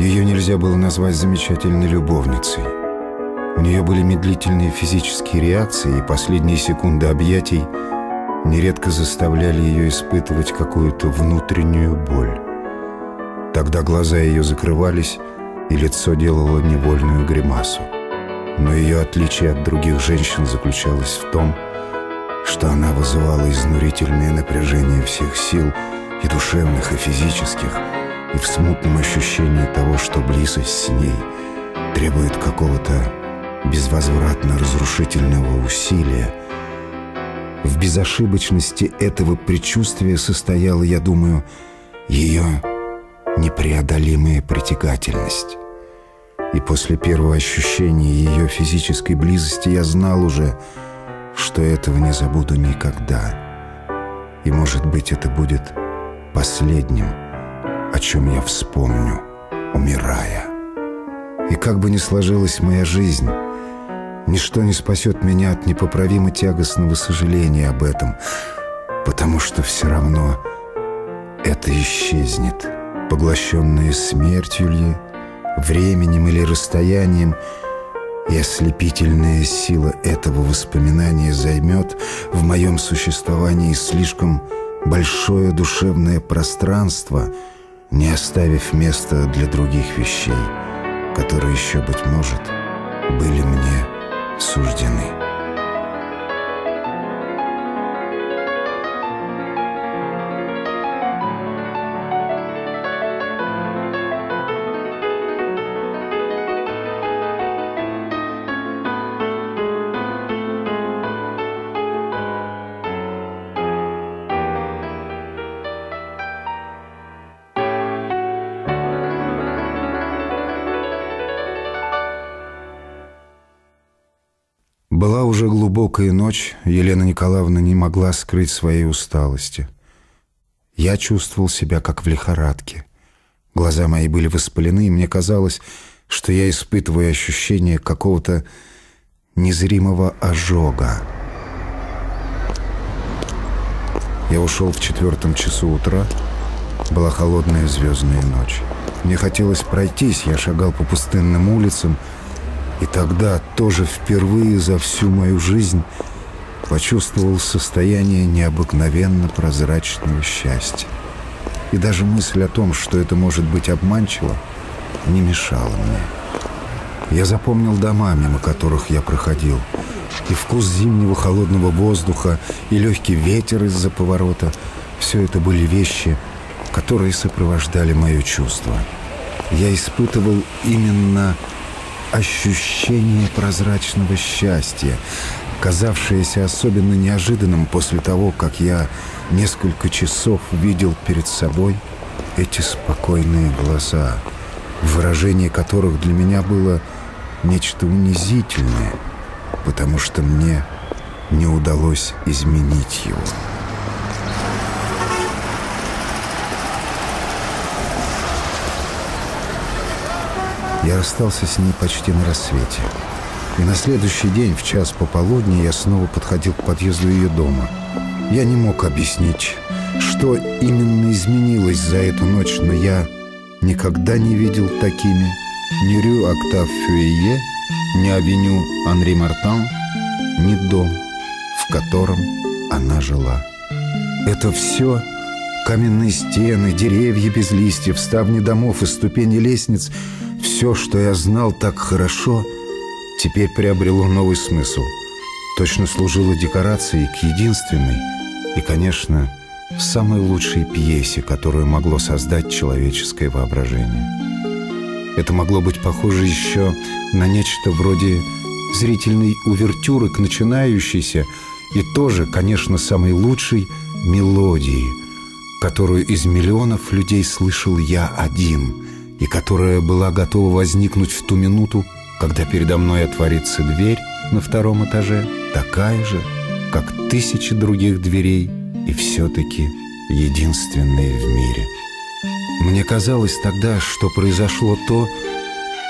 Ее нельзя было назвать замечательной любовницей. У нее были медлительные физические реакции, и последние секунды объятий нередко заставляли ее испытывать какую-то внутреннюю боль. Тогда глаза ее закрывались, и лицо делало невольную гримасу. Но ее отличие от других женщин заключалось в том, что она вызывала изнурительное напряжение всех сил, и душевных, и физических, и в смутном ощущении того, что близость с ней требует какого-то безвозвратно разрушительного усилия. В безошибочности этого предчувствия состояла, я думаю, ее непреодолимая притягательность. И после первого ощущения ее физической близости я знал уже, что этого не забуду никогда. И, может быть, это будет последним, о чем я вспомню, умирая. И как бы ни сложилась моя жизнь, ничто не спасет меня от непоправимо тягостного сожаления об этом, потому что все равно это исчезнет, поглощенное смертью ли, временем или расстоянием, и ослепительная сила этого воспоминания займет в моем существовании слишком большое душевное пространство, не оставив места для других вещей, которые еще, быть может, были мне суждены. Была уже глубокая ночь, Елена Николаевна не могла скрыть своей усталости. Я чувствовал себя как в лихорадке. Глаза мои были воспалены, и мне казалось, что я испытываю ощущение какого-то незримого ожога. Я ушел в четвертом часу утра. Была холодная звездная ночь. Мне хотелось пройтись, я шагал по пустынным улицам, и тогда тоже впервые за всю мою жизнь почувствовал состояние необыкновенно прозрачного счастья. И даже мысль о том, что это может быть обманчиво, не мешала мне. Я запомнил дома, мимо которых я проходил, и вкус зимнего холодного воздуха, и легкий ветер из-за поворота. Все это были вещи, которые сопровождали мое чувство. Я испытывал именно ощущение прозрачного счастья, казавшееся особенно неожиданным после того, как я несколько часов видел перед собой эти спокойные глаза, выражение которых для меня было нечто унизительное, потому что мне не удалось изменить его. Я расстался с ней почти на рассвете. И на следующий день, в час пополудни, я снова подходил к подъезду ее дома. Я не мог объяснить, что именно изменилось за эту ночь, но я никогда не видел такими ни Рю Октав Фюие, ни авеню Анри Мартан, ни дом, в котором она жила. Это все каменные стены, деревья без листьев, ставни домов и ступени лестниц — все, что я знал так хорошо, теперь приобрело новый смысл. Точно служило декорацией к единственной и, конечно, самой лучшей пьесе, которую могло создать человеческое воображение. Это могло быть похоже еще на нечто вроде зрительной увертюры к начинающейся и тоже, конечно, самой лучшей мелодии, которую из миллионов людей слышал я один – и которая была готова возникнуть в ту минуту, когда передо мной отворится дверь на втором этаже, такая же, как тысячи других дверей, и все-таки единственная в мире. Мне казалось тогда, что произошло то,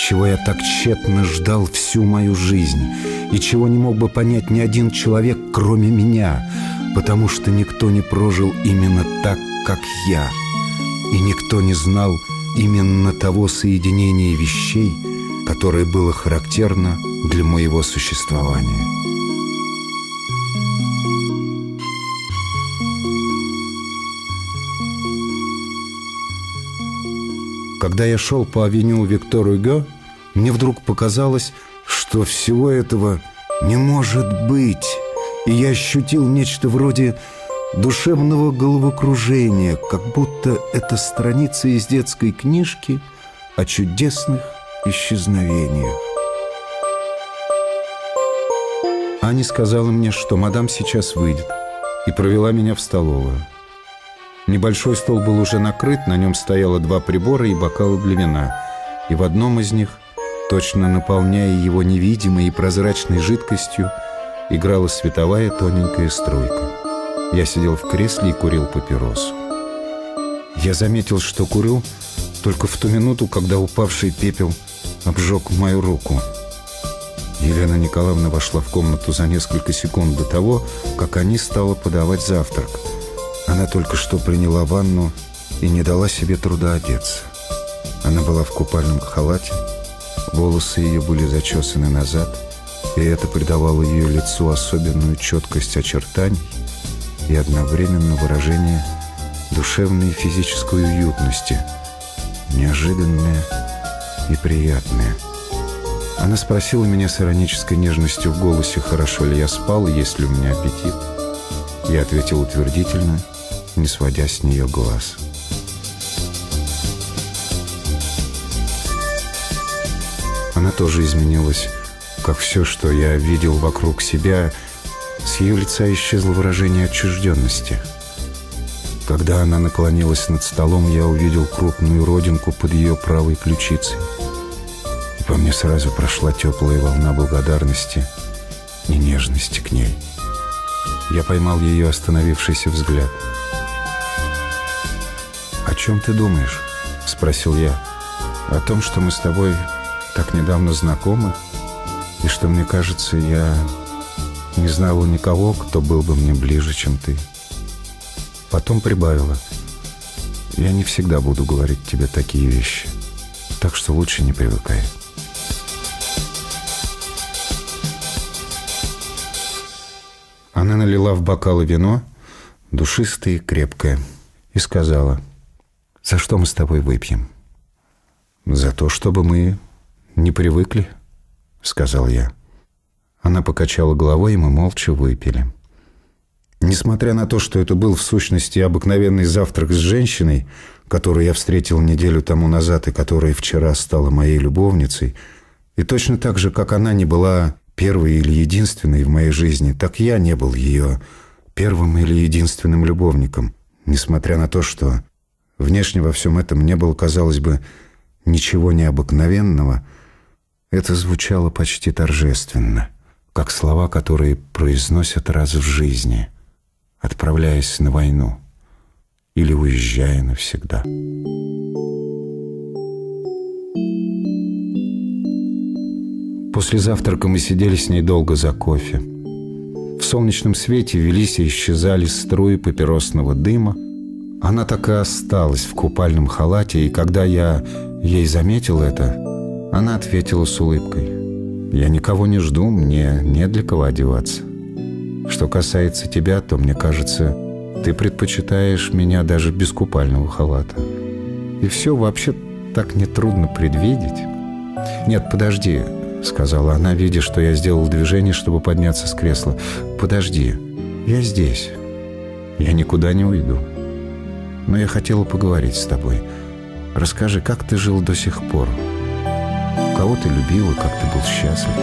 чего я так тщетно ждал всю мою жизнь, и чего не мог бы понять ни один человек, кроме меня, потому что никто не прожил именно так, как я, и никто не знал, именно того соединения вещей, которое было характерно для моего существования. Когда я шел по авеню Виктор Гё, мне вдруг показалось, что всего этого не может быть, и я ощутил нечто вроде душевного головокружения, как будто это страница из детской книжки о чудесных исчезновениях. Аня сказала мне, что мадам сейчас выйдет, и провела меня в столовую. Небольшой стол был уже накрыт, на нем стояло два прибора и бокалы для вина, и в одном из них, точно наполняя его невидимой и прозрачной жидкостью, играла световая тоненькая струйка. Я сидел в кресле и курил папиросу. Я заметил, что курю только в ту минуту, когда упавший пепел обжег мою руку. Елена Николаевна вошла в комнату за несколько секунд до того, как они стала подавать завтрак. Она только что приняла ванну и не дала себе труда одеться. Она была в купальном халате, волосы ее были зачесаны назад, и это придавало ее лицу особенную четкость очертаний и одновременно выражение душевной и физической уютности, неожиданное и приятное. Она спросила меня с иронической нежностью в голосе, хорошо ли я спал есть ли у меня аппетит. Я ответил утвердительно, не сводя с нее глаз. Она тоже изменилась, как все, что я видел вокруг себя – с ее лица исчезло выражение отчужденности. Когда она наклонилась над столом, я увидел крупную родинку под ее правой ключицей. И по мне сразу прошла теплая волна благодарности и нежности к ней. Я поймал ее остановившийся взгляд. «О чем ты думаешь?» — спросил я. «О том, что мы с тобой так недавно знакомы, и что, мне кажется, я не знала никого, кто был бы мне ближе, чем ты. Потом прибавила. Я не всегда буду говорить тебе такие вещи. Так что лучше не привыкай. Она налила в бокалы вино, душистое и крепкое, и сказала, «За что мы с тобой выпьем?» «За то, чтобы мы не привыкли», — сказал я. Она покачала головой, и мы молча выпили. Несмотря на то, что это был в сущности обыкновенный завтрак с женщиной, которую я встретил неделю тому назад и которая вчера стала моей любовницей, и точно так же, как она не была первой или единственной в моей жизни, так я не был ее первым или единственным любовником, несмотря на то, что внешне во всем этом не было, казалось бы, ничего необыкновенного, это звучало почти торжественно — как слова, которые произносят раз в жизни, отправляясь на войну или уезжая навсегда. После завтрака мы сидели с ней долго за кофе. В солнечном свете велись и исчезали струи папиросного дыма. Она так и осталась в купальном халате, и когда я ей заметил это, она ответила с улыбкой. Я никого не жду, мне не для кого одеваться. Что касается тебя, то, мне кажется, ты предпочитаешь меня даже без купального халата. И все вообще так нетрудно предвидеть. Нет, подожди, сказала она, видя, что я сделал движение, чтобы подняться с кресла. Подожди, я здесь. Я никуда не уйду. Но я хотела поговорить с тобой. Расскажи, как ты жил до сих пор?» Кого ты любил и как ты был счастлив?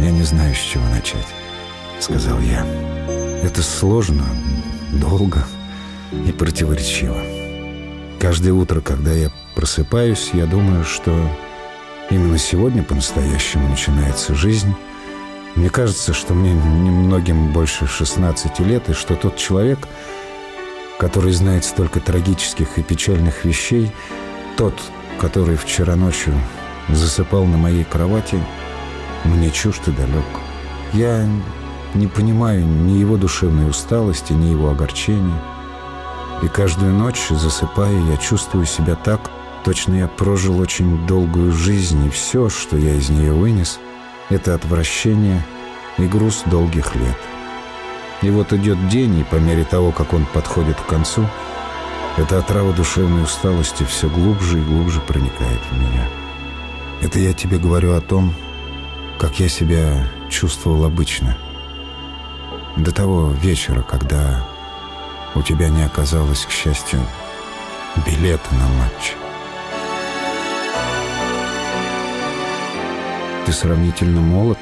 «Я не знаю, с чего начать», — сказал я. «Это сложно, долго и противоречиво. Каждое утро, когда я просыпаюсь, я думаю, что именно сегодня по-настоящему начинается жизнь. Мне кажется, что мне немногим больше 16 лет, и что тот человек, который знает столько трагических и печальных вещей, тот, который вчера ночью засыпал на моей кровати, мне чужд и далек. Я Не понимаю ни его душевной усталости, ни его огорчения. И каждую ночь, засыпая, я чувствую себя так, точно я прожил очень долгую жизнь, и все, что я из нее вынес, это отвращение и груз долгих лет. И вот идет день, и по мере того, как он подходит к концу, эта отрава душевной усталости все глубже и глубже проникает в меня. Это я тебе говорю о том, как я себя чувствовал обычно. До того вечера, когда у тебя не оказалось, к счастью, билета на матч. Ты сравнительно молод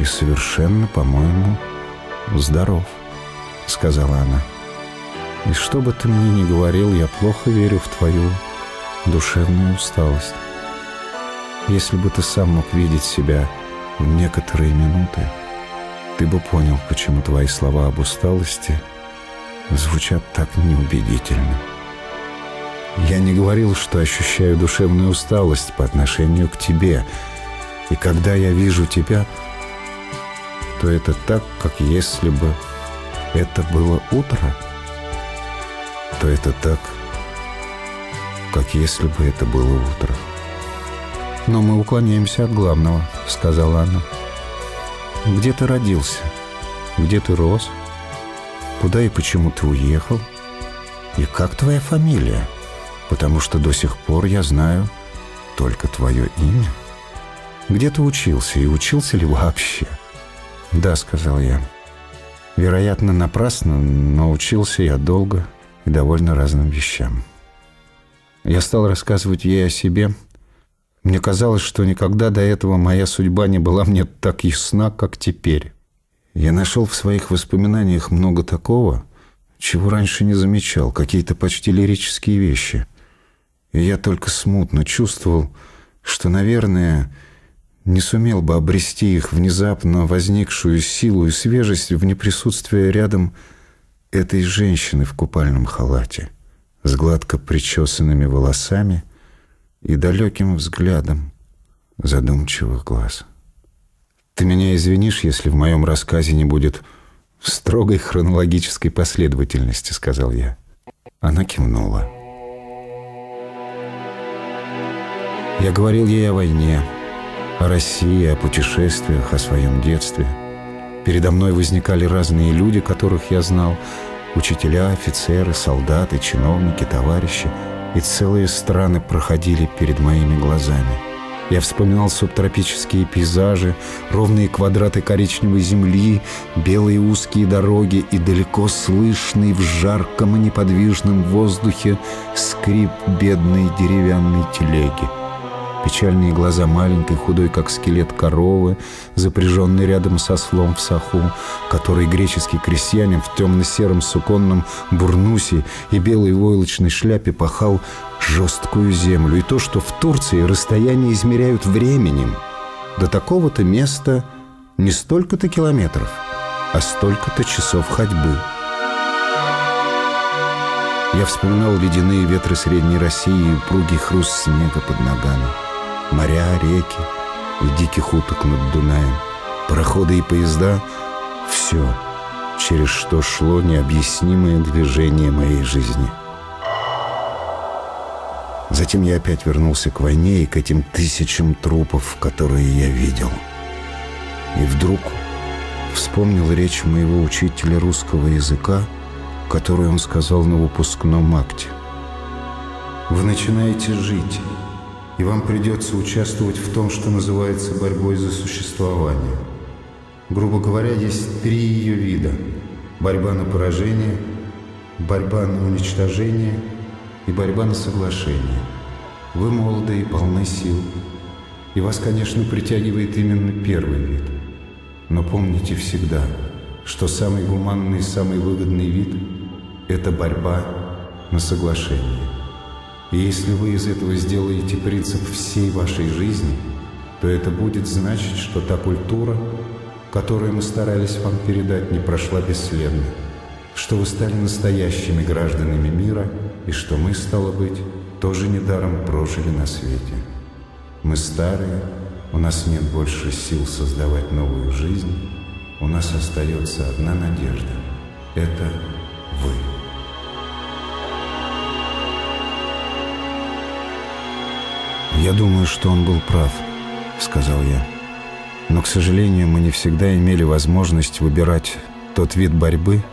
и совершенно, по-моему, здоров, сказала она. И что бы ты мне ни говорил, я плохо верю в твою душевную усталость. Если бы ты сам мог видеть себя в некоторые минуты, ты бы понял, почему твои слова об усталости звучат так неубедительно. Я не говорил, что ощущаю душевную усталость по отношению к тебе. И когда я вижу тебя, то это так, как если бы это было утро. То это так, как если бы это было утро. «Но мы уклоняемся от главного», — сказала она. «Где ты родился? Где ты рос? Куда и почему ты уехал? И как твоя фамилия? Потому что до сих пор я знаю только твое имя. Где ты учился и учился ли вообще?» «Да», — сказал я. «Вероятно, напрасно, но учился я долго и довольно разным вещам». Я стал рассказывать ей о себе — мне казалось, что никогда до этого моя судьба не была мне так ясна, как теперь. Я нашел в своих воспоминаниях много такого, чего раньше не замечал, какие-то почти лирические вещи. И я только смутно чувствовал, что, наверное, не сумел бы обрести их внезапно возникшую силу и свежесть в неприсутствии рядом этой женщины в купальном халате с гладко причесанными волосами и далеким взглядом задумчивых глаз. Ты меня извинишь, если в моем рассказе не будет строгой хронологической последовательности, сказал я. Она кивнула. Я говорил ей о войне, о России, о путешествиях, о своем детстве. Передо мной возникали разные люди, которых я знал. Учителя, офицеры, солдаты, чиновники, товарищи – и целые страны проходили перед моими глазами. Я вспоминал субтропические пейзажи, ровные квадраты коричневой земли, белые узкие дороги и далеко слышный в жарком и неподвижном воздухе скрип бедной деревянной телеги печальные глаза маленькой, худой, как скелет коровы, запряженной рядом со слом в саху, который греческий крестьянин в темно-сером суконном бурнусе и белой войлочной шляпе пахал жесткую землю. И то, что в Турции расстояние измеряют временем. До такого-то места не столько-то километров, а столько-то часов ходьбы. Я вспоминал ледяные ветры Средней России и упругий хруст снега под ногами моря, реки и диких уток над Дунаем, пароходы и поезда — все, через что шло необъяснимое движение моей жизни. Затем я опять вернулся к войне и к этим тысячам трупов, которые я видел. И вдруг вспомнил речь моего учителя русского языка, которую он сказал на выпускном акте. «Вы начинаете жить» и вам придется участвовать в том, что называется борьбой за существование. Грубо говоря, есть три ее вида. Борьба на поражение, борьба на уничтожение и борьба на соглашение. Вы молоды и полны сил. И вас, конечно, притягивает именно первый вид. Но помните всегда, что самый гуманный и самый выгодный вид – это борьба на соглашение. Если вы из этого сделаете принцип всей вашей жизни, то это будет значить, что та культура, которую мы старались вам передать, не прошла бесследно, что вы стали настоящими гражданами мира и что мы, стало быть, тоже недаром прожили на свете. Мы старые, у нас нет больше сил создавать новую жизнь, у нас остается одна надежда. Это вы. «Я думаю, что он был прав», — сказал я. «Но, к сожалению, мы не всегда имели возможность выбирать тот вид борьбы,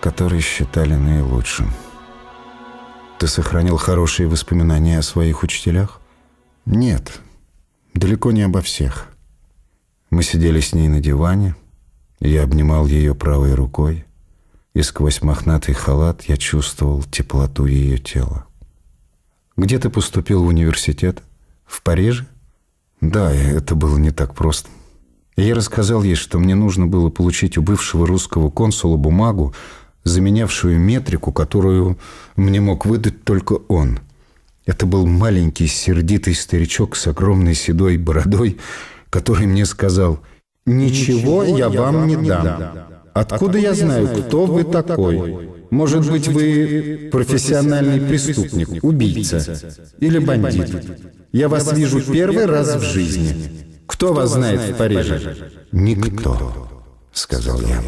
который считали наилучшим». «Ты сохранил хорошие воспоминания о своих учителях?» «Нет, далеко не обо всех. Мы сидели с ней на диване, я обнимал ее правой рукой, и сквозь мохнатый халат я чувствовал теплоту ее тела. Где ты поступил в университет? В Париже? Да, это было не так просто. я рассказал ей, что мне нужно было получить у бывшего русского консула бумагу, заменявшую метрику, которую мне мог выдать только он. Это был маленький сердитый старичок с огромной седой бородой, который мне сказал «Ничего я вам не дам. Откуда я знаю, кто вы такой?» Может быть, вы профессиональный преступник, убийца или бандит. Я вас вижу первый раз в жизни. Кто вас знает в Париже? Никто, сказал я.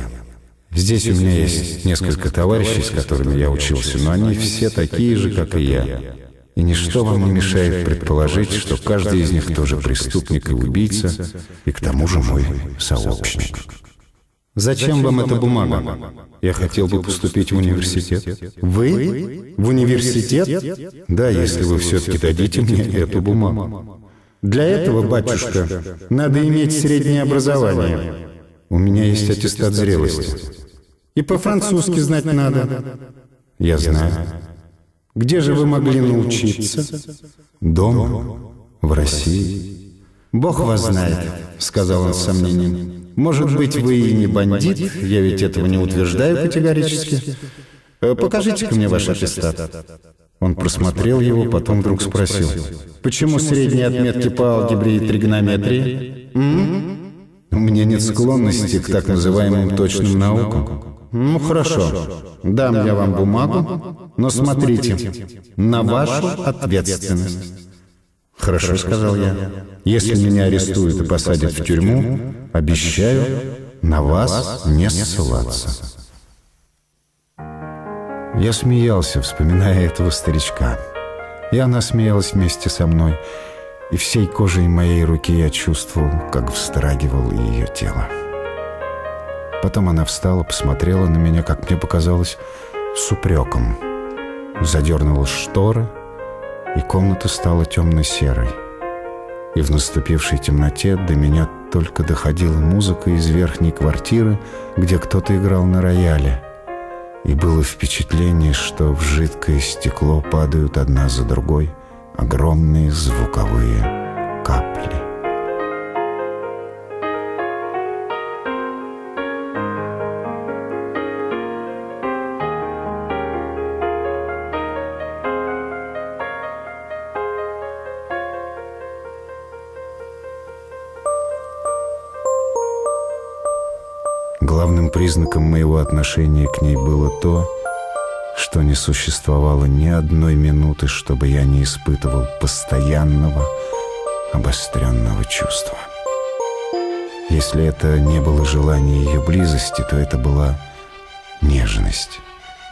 Здесь у меня есть несколько товарищей, с которыми я учился, но они все такие же, как и я. И ничто вам не мешает предположить, что каждый из них тоже преступник и убийца, и к тому же мой сообщник. Зачем вам эта бумага? Я хотел бы поступить в университет. Вы? В университет? Да, если вы все-таки дадите мне эту бумагу. Для этого, батюшка, надо иметь среднее образование. У меня есть аттестат зрелости. И по-французски знать надо. Я знаю. Где же вы могли научиться? Дома, в России. Бог вас знает, сказал он с сомнением. Может быть, вы и не бандит, я ведь этого не утверждаю категорически. Э, покажите-ка мне ваш аттестат. Он просмотрел его, потом вдруг спросил. «Почему средние отметки по алгебре и тригонометрии?» М? «У меня нет склонности к так называемым точным наукам». «Ну, хорошо. Дам я вам бумагу, но смотрите, на вашу ответственность». «Хорошо», — сказал я. «Если меня арестуют и посадят в тюрьму, обещаю на вас не ссылаться». Я смеялся, вспоминая этого старичка. И она смеялась вместе со мной, и всей кожей моей руки я чувствовал, как вздрагивало ее тело. Потом она встала, посмотрела на меня, как мне показалось, с упреком. Задернула шторы — и комната стала темно-серой. И в наступившей темноте до меня только доходила музыка из верхней квартиры, где кто-то играл на рояле. И было впечатление, что в жидкое стекло падают одна за другой огромные звуковые признаком моего отношения к ней было то, что не существовало ни одной минуты, чтобы я не испытывал постоянного, обостренного чувства. Если это не было желание ее близости, то это была нежность.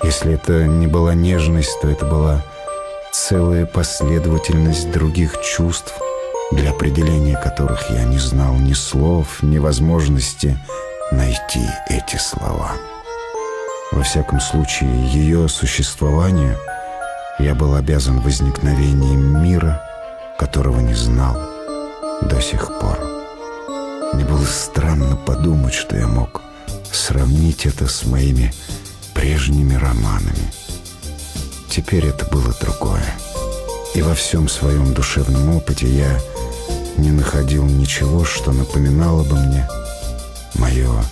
Если это не была нежность, то это была целая последовательность других чувств, для определения которых я не знал ни слов, ни возможности найти эти слова. Во всяком случае, ее существованию я был обязан возникновением мира, которого не знал до сих пор. Мне было странно подумать, что я мог сравнить это с моими прежними романами. Теперь это было другое. И во всем своем душевном опыте я не находил ничего, что напоминало бы мне мое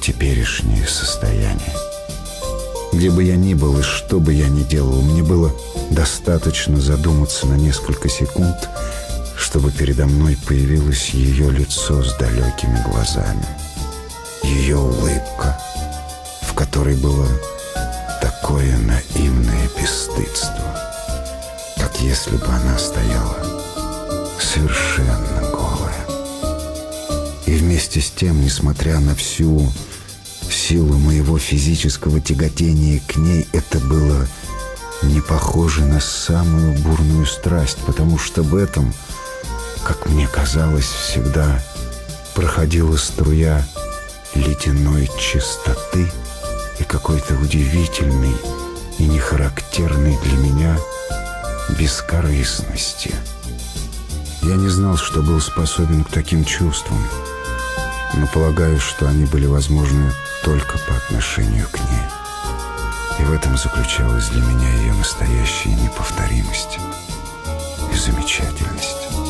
теперешнее состояние. Где бы я ни был и что бы я ни делал, мне было достаточно задуматься на несколько секунд, чтобы передо мной появилось ее лицо с далекими глазами. Ее улыбка, в которой было такое наивное бесстыдство, как если бы она стояла совершенно голая. Вместе с тем, несмотря на всю силу моего физического тяготения к ней, это было не похоже на самую бурную страсть, потому что в этом, как мне казалось, всегда проходила струя ледяной чистоты и какой-то удивительный и нехарактерной для меня бескорыстности. Я не знал, что был способен к таким чувствам, но полагаю, что они были возможны только по отношению к ней. И в этом заключалась для меня ее настоящая неповторимость и замечательность.